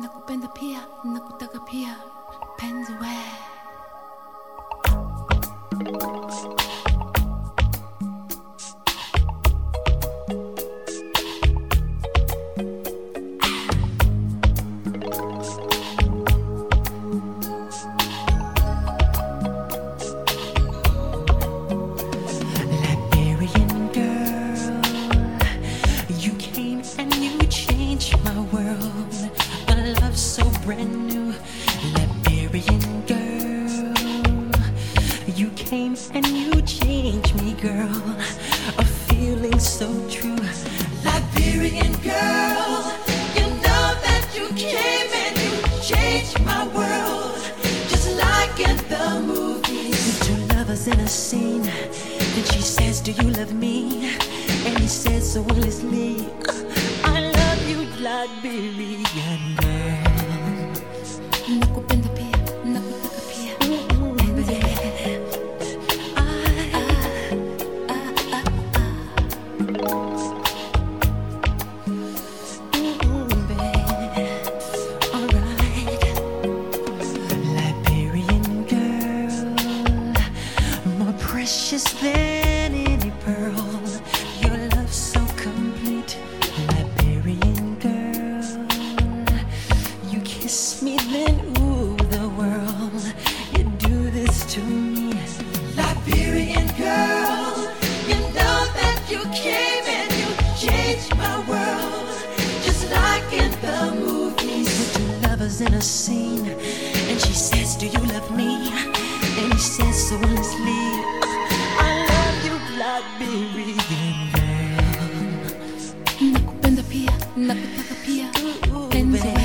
nakupenda pia nakutaka pia. Penzi we and you changed me, girl. A feeling so true. Liberian girl, you know that you came and you changed my world. Just like in the movies. Two lovers in a scene. And she says, Do you love me? And he says so endlessly, I love you, Liberian than any pearl. Your love so complete, Liberian girl. You kiss me, then ooh, the world. You do this to me, Liberian girl. You know that you came and you changed my world, just like in the movies. Lovers in a scene, Ooh, ooh,